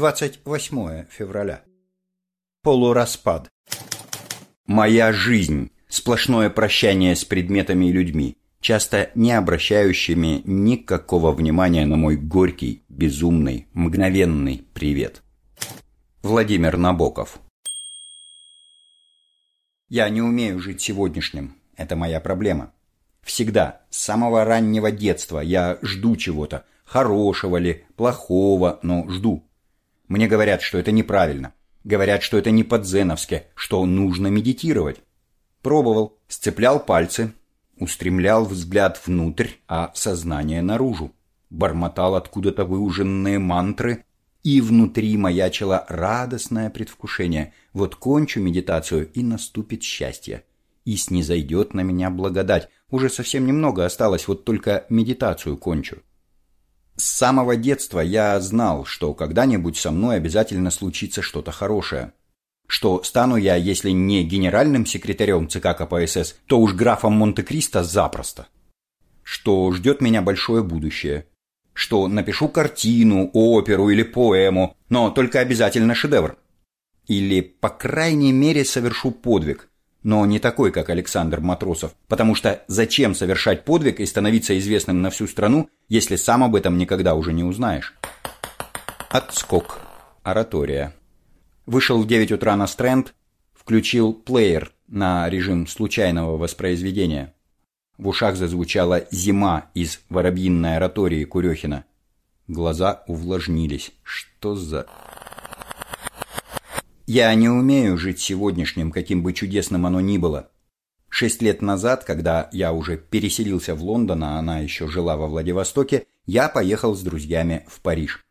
28 февраля. Полураспад. Моя жизнь – сплошное прощание с предметами и людьми, часто не обращающими никакого внимания на мой горький, безумный, мгновенный привет. Владимир Набоков. Я не умею жить сегодняшним. Это моя проблема. Всегда, с самого раннего детства, я жду чего-то, хорошего ли, плохого, но жду. Мне говорят, что это неправильно. Говорят, что это не по-дзеновски, что нужно медитировать. Пробовал, сцеплял пальцы, устремлял взгляд внутрь, а сознание наружу. Бормотал откуда-то выуженные мантры, и внутри маячило радостное предвкушение. Вот кончу медитацию, и наступит счастье. И снизойдет на меня благодать. Уже совсем немного осталось, вот только медитацию кончу. С самого детства я знал, что когда-нибудь со мной обязательно случится что-то хорошее. Что стану я, если не генеральным секретарем ЦК КПСС, то уж графом Монте-Кристо запросто. Что ждет меня большое будущее. Что напишу картину, оперу или поэму, но только обязательно шедевр. Или, по крайней мере, совершу подвиг, но не такой, как Александр Матросов, потому что зачем совершать подвиг и становиться известным на всю страну, если сам об этом никогда уже не узнаешь? Отскок. Оратория. Вышел в 9 утра на стренд, включил плеер на режим случайного воспроизведения. В ушах зазвучала «Зима» из «Воробьиной оратории» Курехина. Глаза увлажнились. Что за... Я не умею жить сегодняшним, каким бы чудесным оно ни было. Шесть лет назад, когда я уже переселился в Лондон, а она еще жила во Владивостоке, я поехал с друзьями в Париж.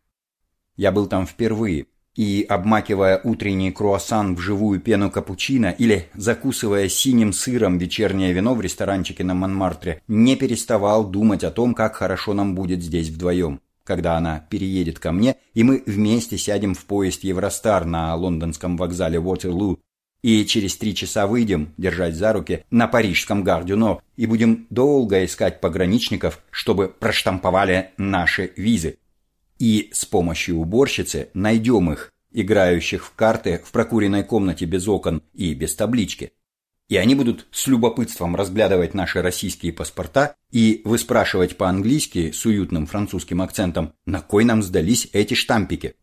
Я был там впервые, и, обмакивая утренний круассан в живую пену капучино или закусывая синим сыром вечернее вино в ресторанчике на Монмартре, не переставал думать о том, как хорошо нам будет здесь вдвоем когда она переедет ко мне, и мы вместе сядем в поезд Евростар на лондонском вокзале Уотерлу, и через три часа выйдем, держать за руки, на парижском Гардюно, и будем долго искать пограничников, чтобы проштамповали наши визы. И с помощью уборщицы найдем их, играющих в карты в прокуренной комнате без окон и без таблички и они будут с любопытством разглядывать наши российские паспорта и выспрашивать по-английски с уютным французским акцентом, на кой нам сдались эти штампики.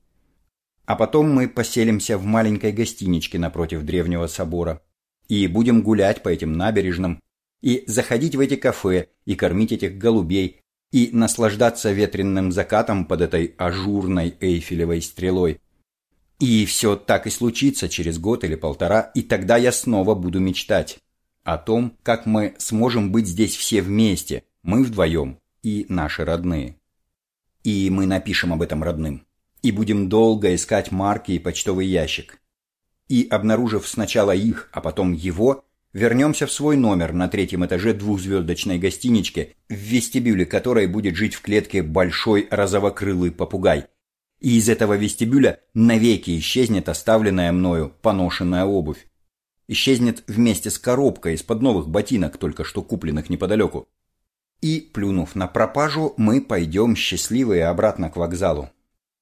А потом мы поселимся в маленькой гостиничке напротив древнего собора и будем гулять по этим набережным, и заходить в эти кафе, и кормить этих голубей, и наслаждаться ветренным закатом под этой ажурной эйфелевой стрелой, и все так и случится через год или полтора, и тогда я снова буду мечтать о том, как мы сможем быть здесь все вместе, мы вдвоем и наши родные. И мы напишем об этом родным. И будем долго искать марки и почтовый ящик. И, обнаружив сначала их, а потом его, вернемся в свой номер на третьем этаже двухзвездочной гостинички, в вестибюле которой будет жить в клетке большой розовокрылый попугай – и из этого вестибюля навеки исчезнет оставленная мною поношенная обувь. Исчезнет вместе с коробкой из-под новых ботинок, только что купленных неподалеку. И, плюнув на пропажу, мы пойдем счастливые обратно к вокзалу.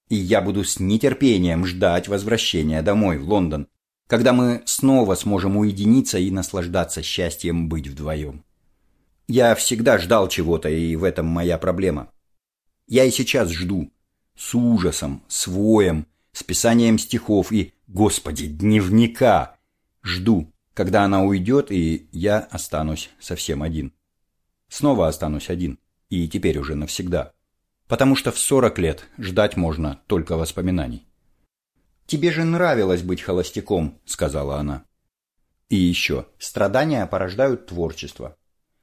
И я буду с нетерпением ждать возвращения домой, в Лондон, когда мы снова сможем уединиться и наслаждаться счастьем быть вдвоем. Я всегда ждал чего-то, и в этом моя проблема. Я и сейчас жду, с ужасом, с воем, с писанием стихов и, господи, дневника. Жду, когда она уйдет, и я останусь совсем один. Снова останусь один, и теперь уже навсегда. Потому что в сорок лет ждать можно только воспоминаний. «Тебе же нравилось быть холостяком», — сказала она. И еще, страдания порождают творчество.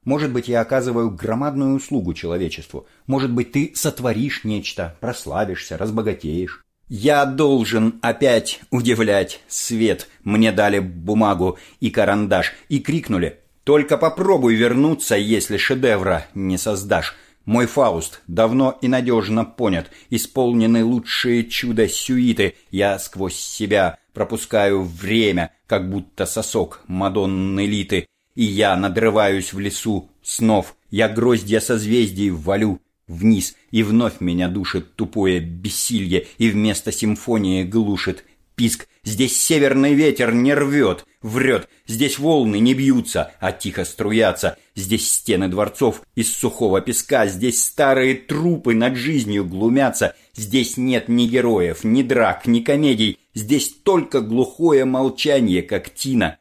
Может быть, я оказываю громадную услугу человечеству. Может быть, ты сотворишь нечто, прославишься, разбогатеешь. Я должен опять удивлять свет. Мне дали бумагу и карандаш и крикнули «Только попробуй вернуться, если шедевра не создашь». Мой Фауст давно и надежно понят, исполнены лучшие чудо-сюиты. Я сквозь себя пропускаю время, как будто сосок Мадонны Литы, и я надрываюсь в лесу снов, я гроздья созвездий валю, вниз, и вновь меня душит тупое бессилье, и вместо симфонии глушит писк. Здесь северный ветер не рвет, врет, здесь волны не бьются, а тихо струятся, здесь стены дворцов из сухого песка, здесь старые трупы над жизнью глумятся, здесь нет ни героев, ни драк, ни комедий, здесь только глухое молчание, как тина.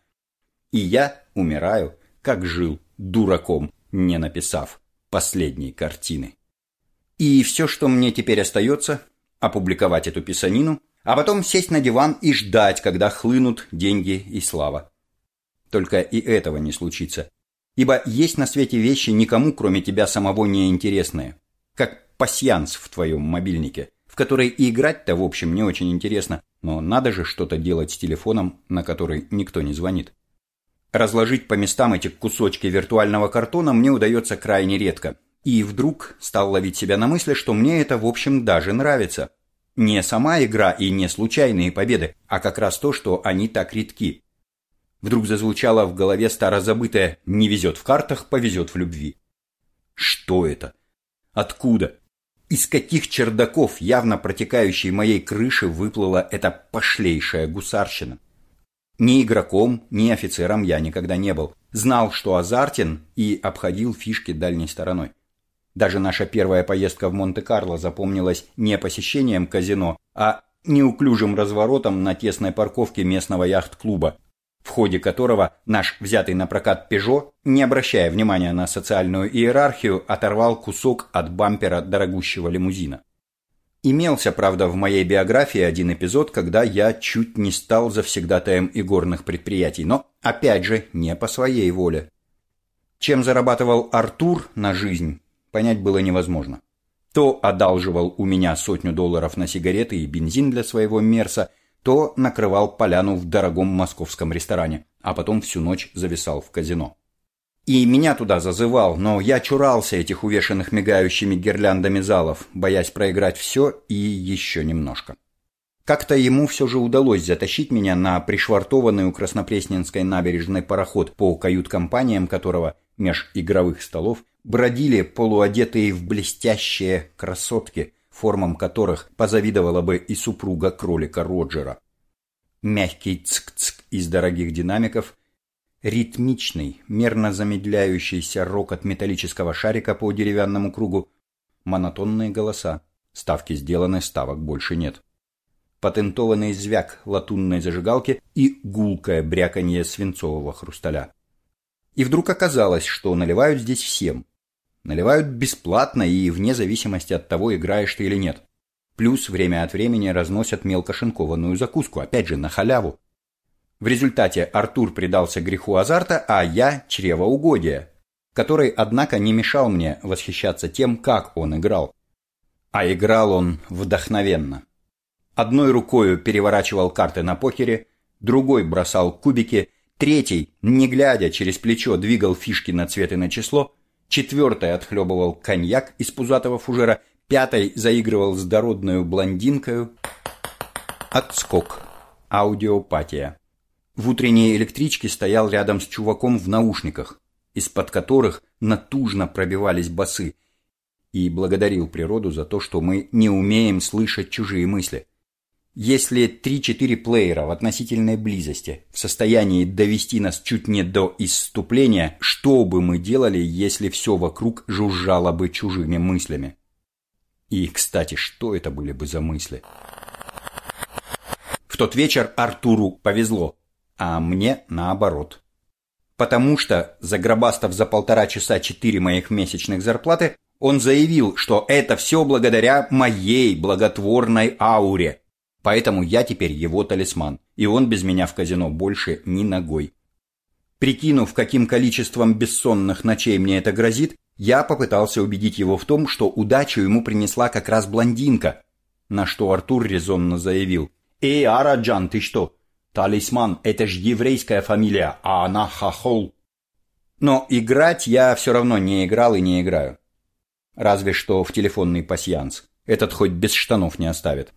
И я умираю, как жил, дураком, не написав последней картины. И все, что мне теперь остается, опубликовать эту писанину, а потом сесть на диван и ждать, когда хлынут деньги и слава. Только и этого не случится. Ибо есть на свете вещи никому, кроме тебя самого, не интересные. Как пасьянс в твоем мобильнике, в который играть-то, в общем, не очень интересно, но надо же что-то делать с телефоном, на который никто не звонит. Разложить по местам эти кусочки виртуального картона мне удается крайне редко. И вдруг стал ловить себя на мысли, что мне это, в общем, даже нравится. Не сама игра и не случайные победы, а как раз то, что они так редки. Вдруг зазвучало в голове старозабытое «не везет в картах, повезет в любви». Что это? Откуда? Из каких чердаков, явно протекающей моей крыши, выплыла эта пошлейшая гусарщина? Ни игроком, ни офицером я никогда не был. Знал, что азартен, и обходил фишки дальней стороной. Даже наша первая поездка в Монте-Карло запомнилась не посещением казино, а неуклюжим разворотом на тесной парковке местного яхт-клуба, в ходе которого наш взятый на прокат «Пежо», не обращая внимания на социальную иерархию, оторвал кусок от бампера дорогущего лимузина. Имелся, правда, в моей биографии один эпизод, когда я чуть не стал завсегдатаем игорных предприятий, но, опять же, не по своей воле. Чем зарабатывал Артур на жизнь, понять было невозможно. То одалживал у меня сотню долларов на сигареты и бензин для своего Мерса, то накрывал поляну в дорогом московском ресторане, а потом всю ночь зависал в казино. И меня туда зазывал, но я чурался этих увешанных мигающими гирляндами залов, боясь проиграть все и еще немножко. Как-то ему все же удалось затащить меня на пришвартованный у Краснопресненской набережной пароход, по кают-компаниям которого, меж игровых столов, бродили полуодетые в блестящие красотки, формам которых позавидовала бы и супруга кролика Роджера. Мягкий цк-цк из дорогих динамиков Ритмичный, мерно замедляющийся рокот металлического шарика по деревянному кругу. Монотонные голоса. Ставки сделаны, ставок больше нет. Патентованный звяк латунной зажигалки и гулкое бряканье свинцового хрусталя. И вдруг оказалось, что наливают здесь всем. Наливают бесплатно и вне зависимости от того, играешь ты или нет. Плюс время от времени разносят мелкошинкованную закуску, опять же, на халяву. В результате Артур предался греху азарта, а я – чревоугодия, который, однако, не мешал мне восхищаться тем, как он играл. А играл он вдохновенно. Одной рукой переворачивал карты на покере, другой бросал кубики, третий, не глядя через плечо, двигал фишки на цвет и на число, четвертый отхлебывал коньяк из пузатого фужера, пятый заигрывал с дородную блондинкою. Отскок. Аудиопатия. В утренней электричке стоял рядом с чуваком в наушниках, из-под которых натужно пробивались басы, и благодарил природу за то, что мы не умеем слышать чужие мысли. Если 3-4 плеера в относительной близости в состоянии довести нас чуть не до исступления, что бы мы делали, если все вокруг жужжало бы чужими мыслями? И, кстати, что это были бы за мысли? В тот вечер Артуру повезло а мне наоборот. Потому что, загробастав за полтора часа четыре моих месячных зарплаты, он заявил, что это все благодаря моей благотворной ауре. Поэтому я теперь его талисман, и он без меня в казино больше ни ногой. Прикинув, каким количеством бессонных ночей мне это грозит, я попытался убедить его в том, что удачу ему принесла как раз блондинка. На что Артур резонно заявил. «Эй, Араджан, ты что, Талисман – это ж еврейская фамилия, а она хохол. Но играть я все равно не играл и не играю. Разве что в телефонный пасьянс. Этот хоть без штанов не оставит.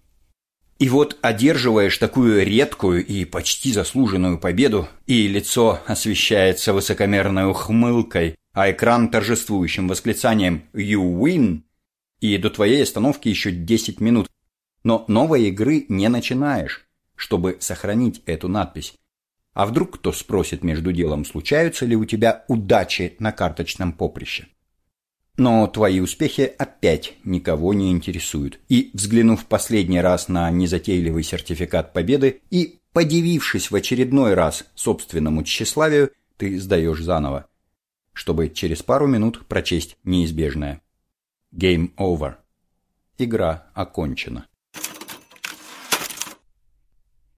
И вот одерживаешь такую редкую и почти заслуженную победу, и лицо освещается высокомерной ухмылкой, а экран торжествующим восклицанием «You win!» И до твоей остановки еще 10 минут. Но новой игры не начинаешь, чтобы сохранить эту надпись. А вдруг кто спросит между делом, случаются ли у тебя удачи на карточном поприще? Но твои успехи опять никого не интересуют. И, взглянув последний раз на незатейливый сертификат победы и подивившись в очередной раз собственному тщеславию, ты сдаешь заново, чтобы через пару минут прочесть неизбежное. Game over. Игра окончена.